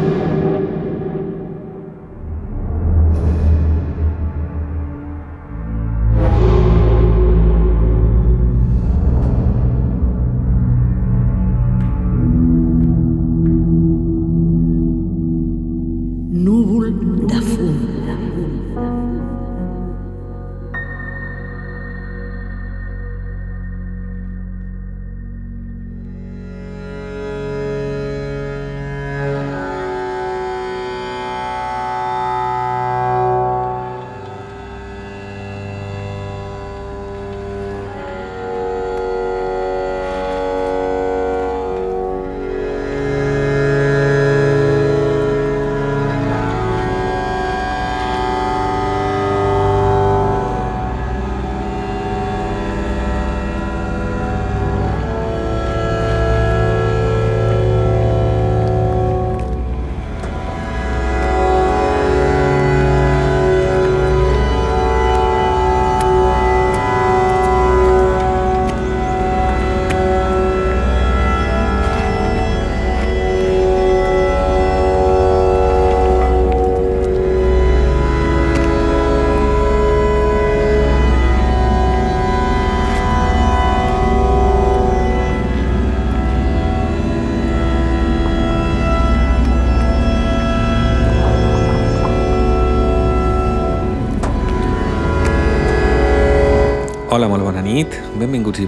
you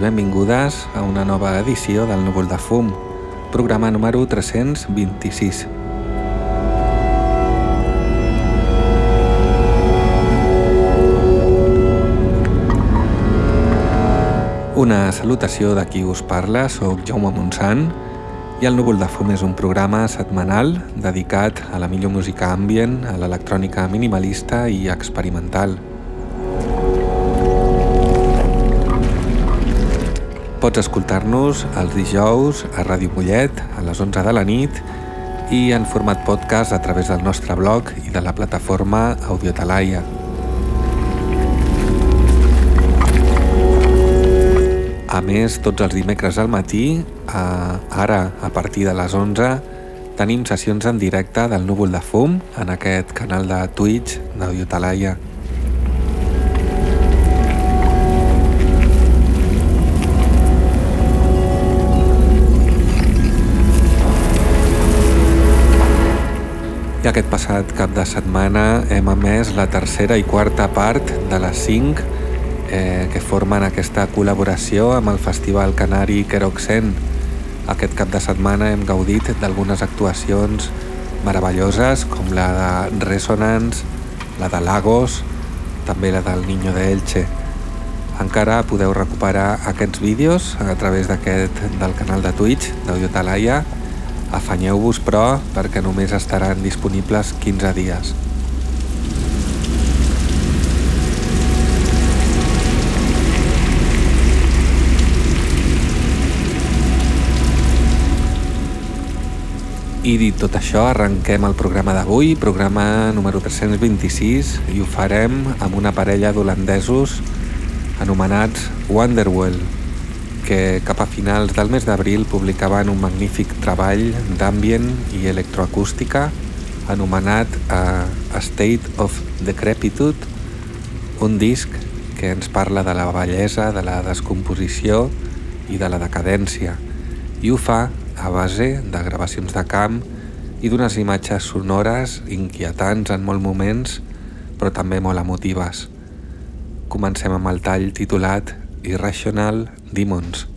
benvingudes a una nova edició del Núvol de Fum, programa número 326. Una salutació de qui us parla, sóc Jaume Montsant i el Núvol de Fum és un programa setmanal dedicat a la millor música ambient, a l'electrònica minimalista i experimental. Pots escoltar-nos els dijous a Ràdio Mollet a les 11 de la nit i en format podcast a través del nostre blog i de la plataforma Audiotalaia. A més, tots els dimecres al matí, a, ara a partir de les 11, tenim sessions en directe del Núvol de Fum en aquest canal de Twitch d'Audiotalaia. I aquest passat cap de setmana hem emès la tercera i quarta part de les cinc eh, que formen aquesta col·laboració amb el Festival Canari Queroxen. Aquest cap de setmana hem gaudit d'algunes actuacions meravelloses com la de Resonance, la de Lagos, també la del Niño de Elche. Encara podeu recuperar aquests vídeos a través d'aquest del canal de Twitch d'Audio Talaia Afanyeu-vos, però, perquè només estaran disponibles 15 dies. I dit tot això, arrenquem el programa d'avui, programa número 326, i ho farem amb una parella d'holandesos anomenats Wonderwell que cap a finals del mes d'abril publicaven un magnífic treball d'ambient i electroacústica anomenat uh, A State of Decrepitude, un disc que ens parla de la bellesa, de la descomposició i de la decadència, i ho fa a base de gravacions de camp i d'unes imatges sonores inquietants en molts moments, però també molt emotives. Comencem amb el tall titulat Irrational Demons.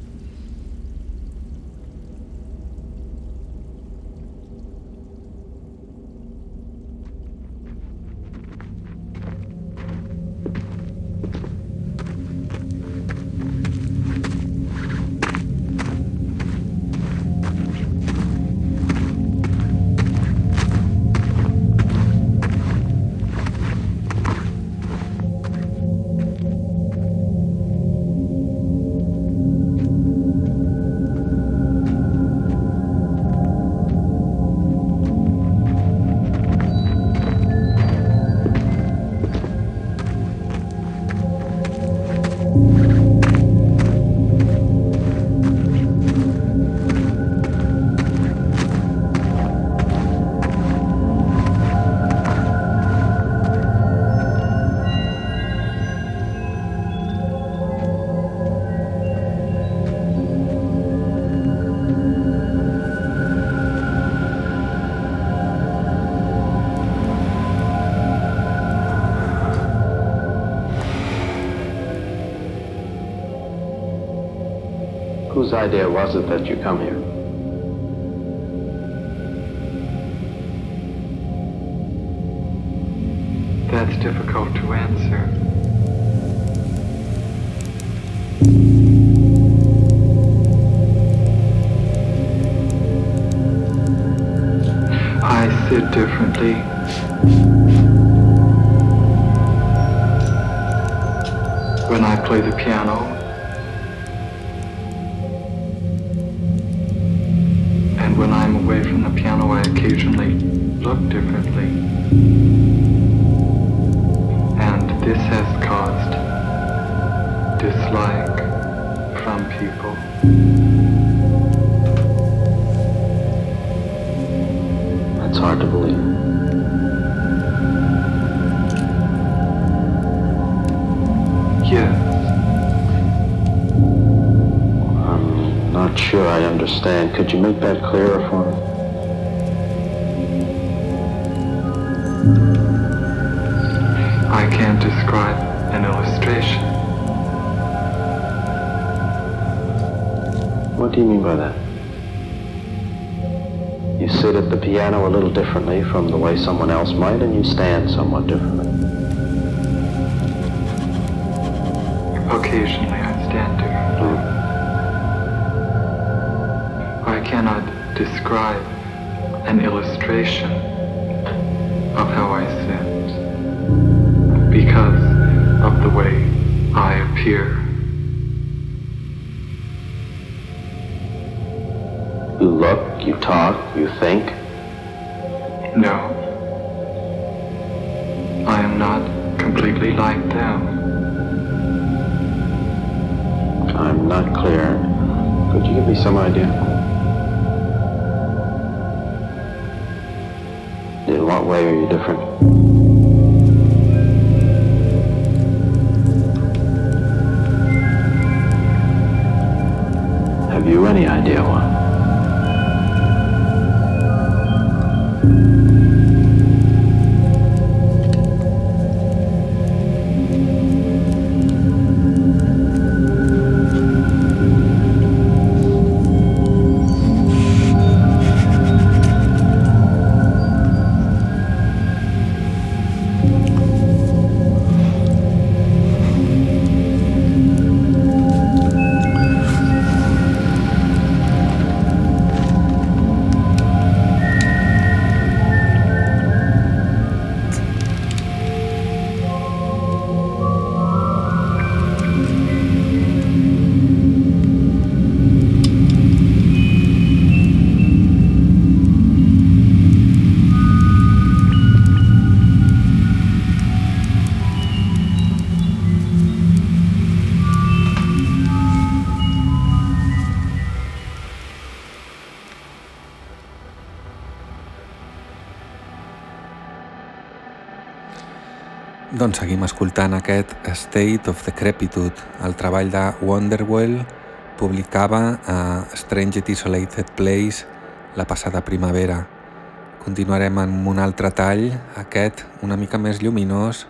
Idea was it that you come here? That's difficult to answer. I sit differently. When I play the piano, That's hard to believe. Yes, I'm not sure I understand. Could you make that clearer for me? That? You sit at the piano a little differently from the way someone else might, and you stand somewhat differently. Occasionally I stand differently. Mm-hmm. I cannot describe an illustration of how I sit because of the way I appear. Think. Aquest State of Decrepitude. El treball de Wonderwell publicava a Strange Isolated Place la passada primavera. Continuarem amb un altre tall, aquest una mica més lluminós,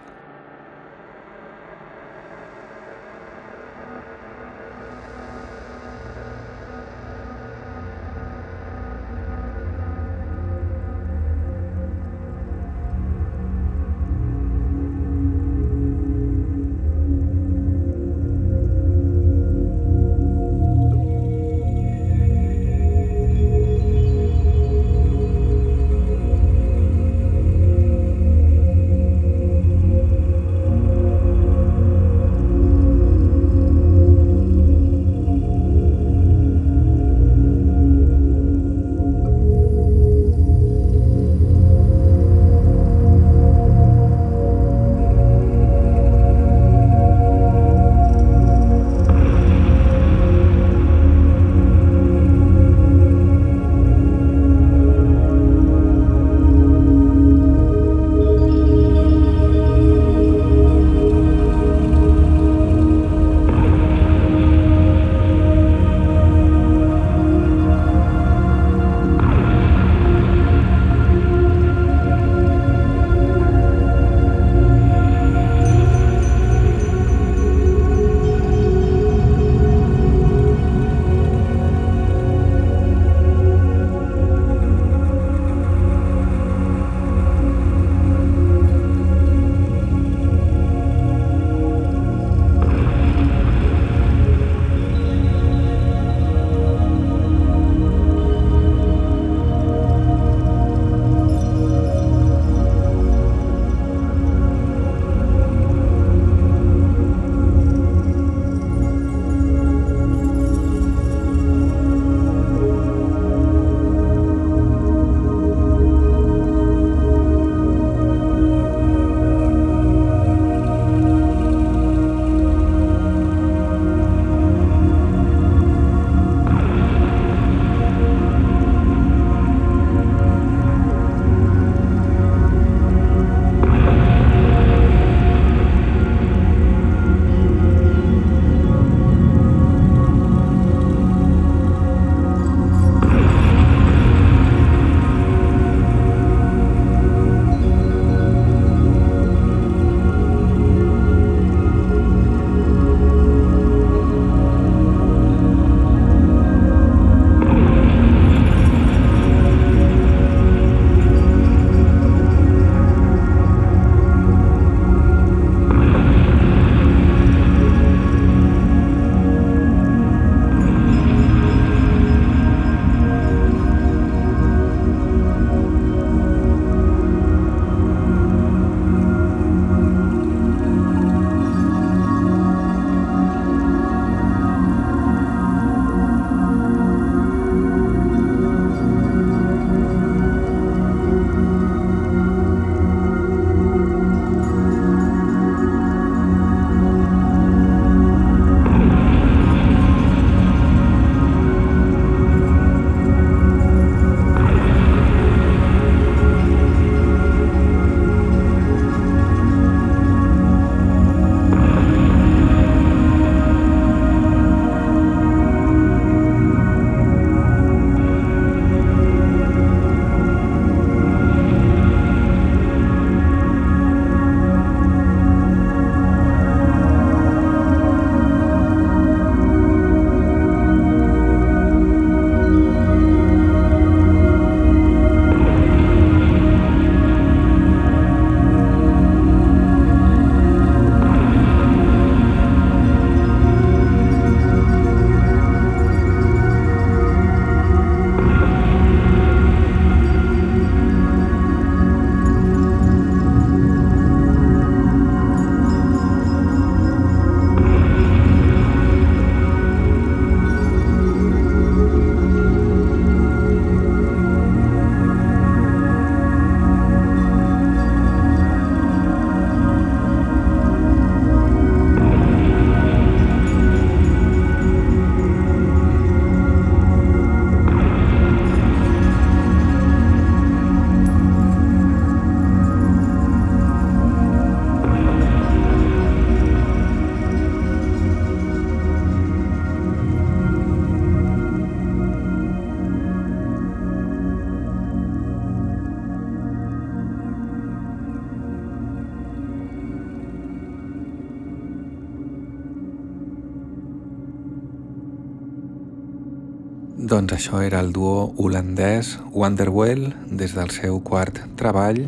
Doncs això era el duo holandès Wonderwell des del seu quart treball,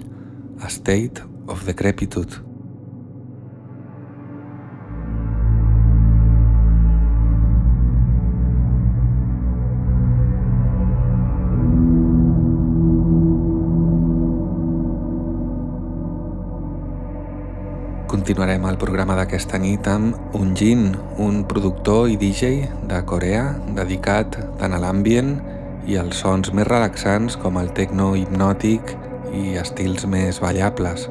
State of Decrepitude. Continuarem el programa d'aquesta nit amb un Jin, un productor i DJ de Corea dedicat tant a l'ambient i als sons més relaxants com el techno hipnòtic i estils més ballables.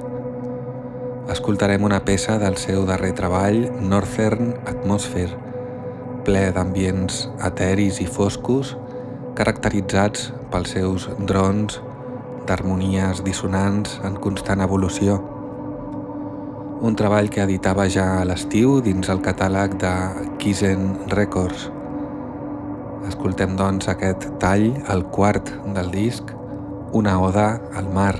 Escoltarem una peça del seu darrer treball, Northern Atmosphere, ple d'ambients eteris i foscos caracteritzats pels seus drons d'harmonies dissonants en constant evolució un treball que editava ja a l'estiu dins el catàleg de Kisen Records. Escoltem doncs aquest tall, el quart del disc, una oda al mar.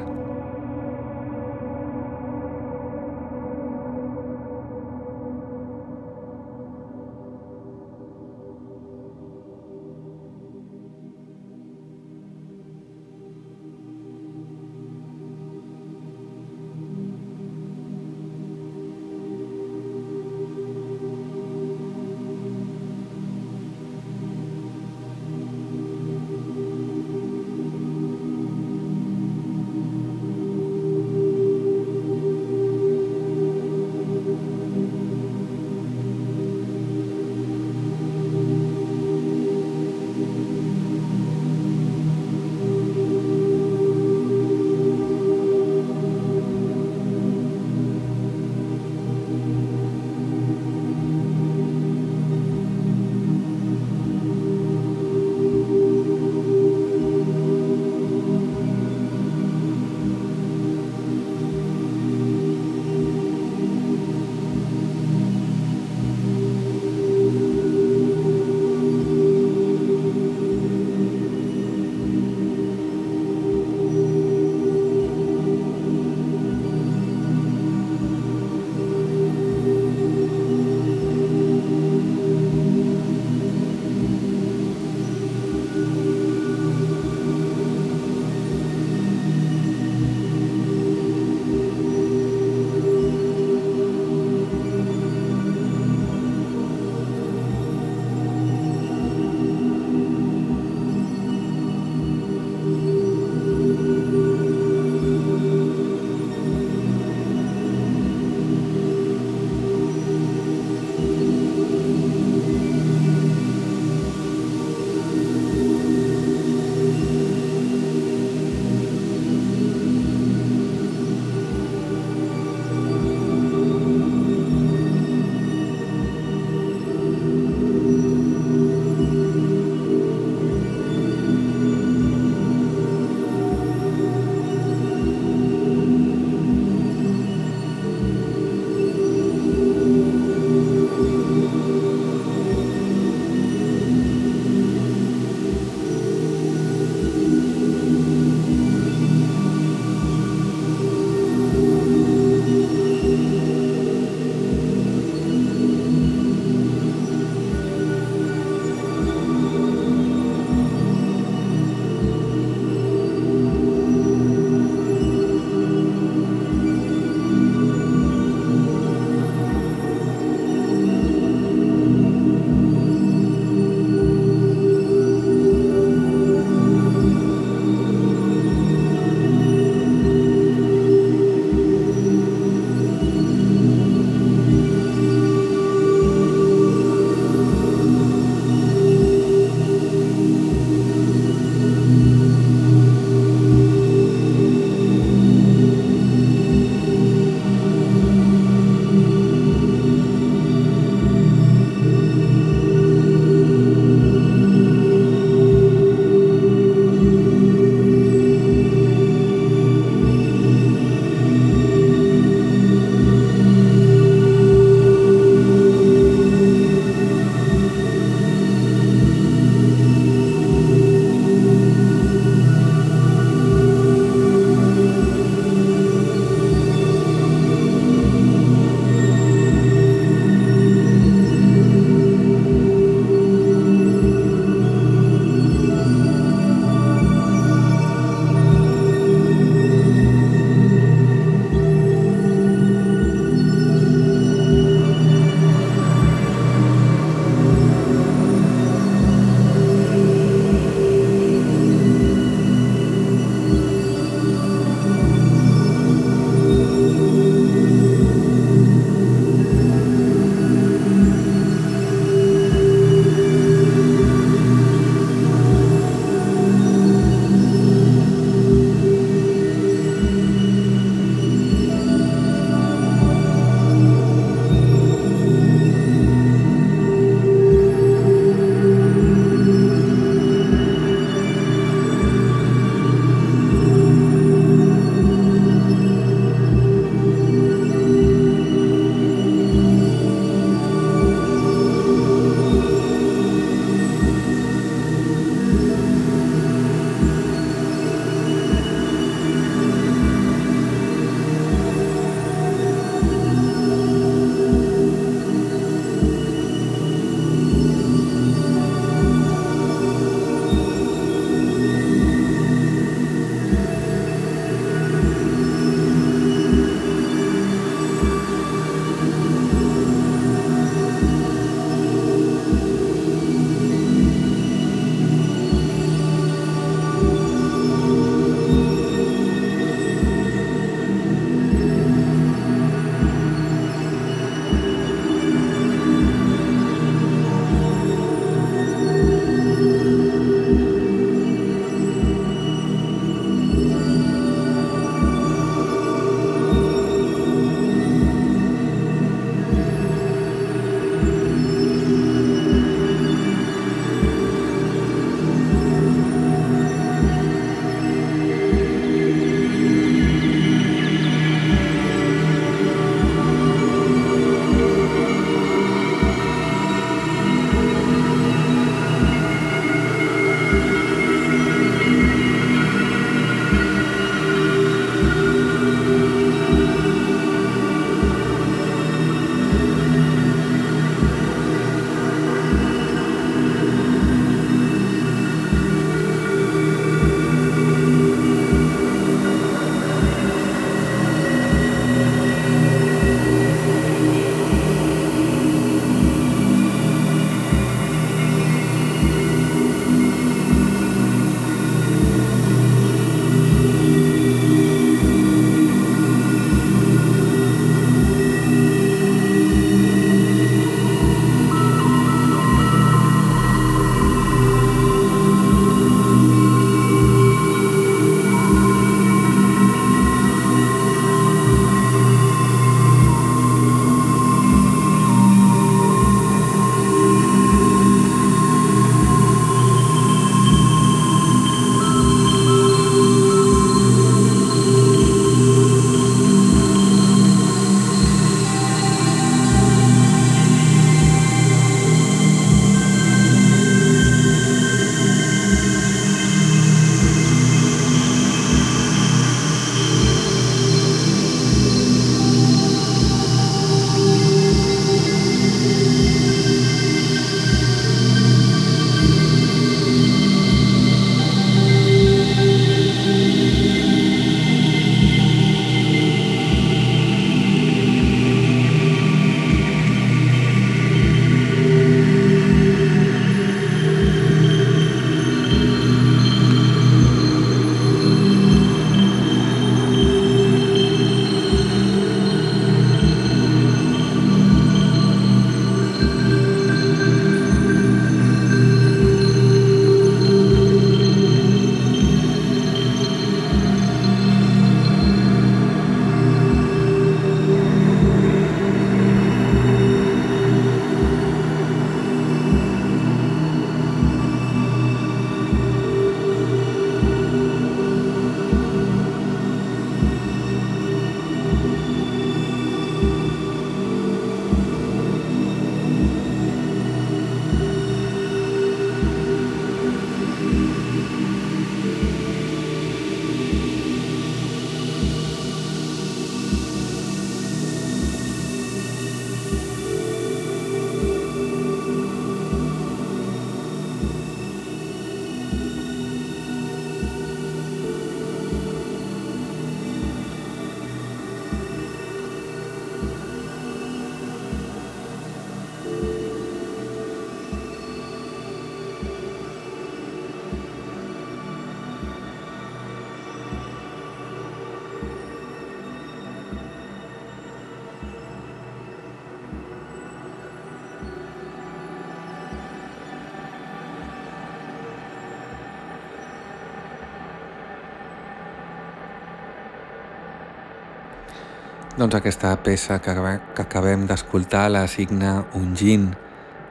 Doncs aquesta peça que, que acabem d'escoltar la signa Ungin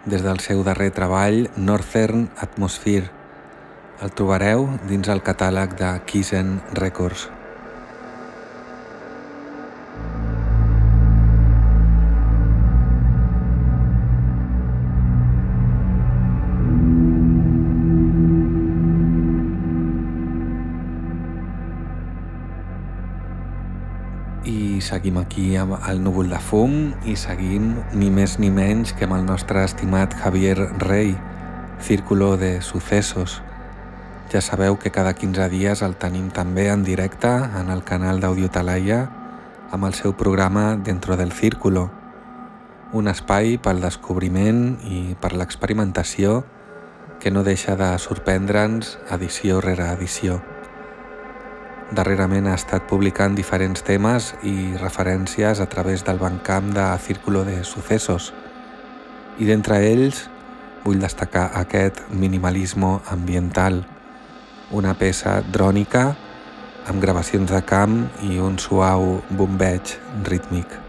des del seu darrer treball Northern Atmosphere. El trobareu dins el catàleg de Kisen Records. Seguim aquí amb el núvol de fum i seguim ni més ni menys que amb el nostre estimat Javier Rey, Círculo de Sucesos. Ja sabeu que cada 15 dies el tenim també en directe en el canal d'Audio Talaia amb el seu programa Dentro del Círculo, un espai pel descobriment i per l'experimentació que no deixa de sorprendre'ns edició rere edició. Darrerament ha estat publicant diferents temes i referències a través del bancamp de Círculo de Sucesos i d'entre ells vull destacar aquest minimalismo ambiental, una peça drònica amb gravacions de camp i un suau bombeig rítmic.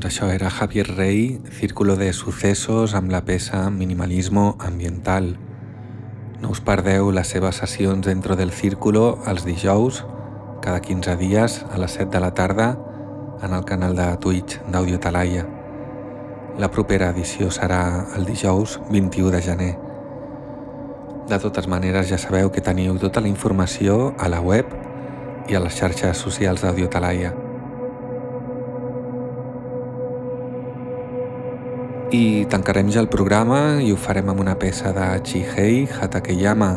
Doncs això era Javier Rey, Círculo de Sucesos amb la peça Minimalismo Ambiental. No us perdeu les seves sessions dentro del Círculo els dijous, cada 15 dies a les 7 de la tarda en el canal de Twitch d'Audio Talaia. La propera edició serà el dijous 21 de gener. De totes maneres ja sabeu que teniu tota la informació a la web i a les xarxes socials d'Audio Talaia. I tancarem ja el programa i ho farem amb una peça de Chihei Hatakeyama,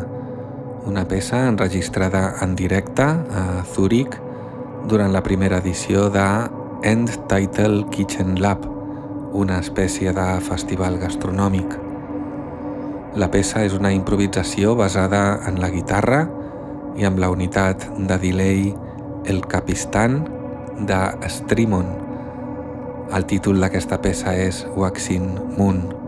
una peça enregistrada en directe a Zurich durant la primera edició de End Title Kitchen Lab, una espècie de festival gastronòmic. La peça és una improvisació basada en la guitarra i amb la unitat de delay El Capistan de Streamon, el títol d'aquesta peça és Waxing Moon.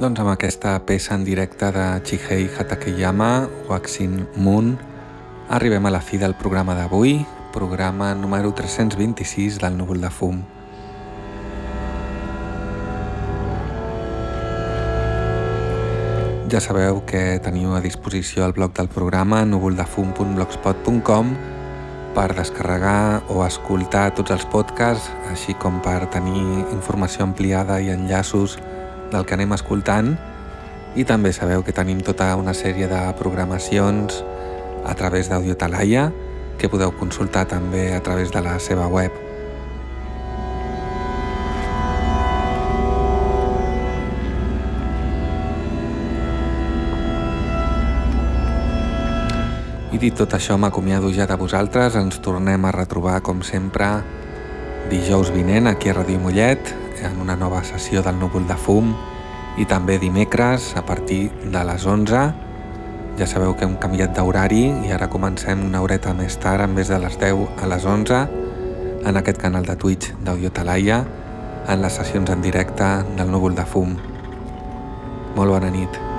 Doncs amb aquesta peça en directe de Chihei Hatakeyama, Waxing Moon, arribem a la fi del programa d'avui, programa número 326 del Núvol de Fum. Ja sabeu que teniu a disposició el blog del programa núvoldefum.blogspot.com per descarregar o escoltar tots els podcasts, així com per tenir informació ampliada i enllaços del que anem escoltant i també sabeu que tenim tota una sèrie de programacions a través d'Audio Talaia que podeu consultar també a través de la seva web. I dit tot això, m'acomiado ja de vosaltres. Ens tornem a retrobar, com sempre, dijous vinent aquí a Ràdio Mollet, en una nova sessió del Núvol de Fum, i també dimecres a partir de les 11. Ja sabeu que hem canviat d'horari i ara comencem una horeta més tard, en vez de les 10 a les 11, en aquest canal de Twitch d'Audio Talaia, en les sessions en directe del Núvol de Fum. Molt bona nit.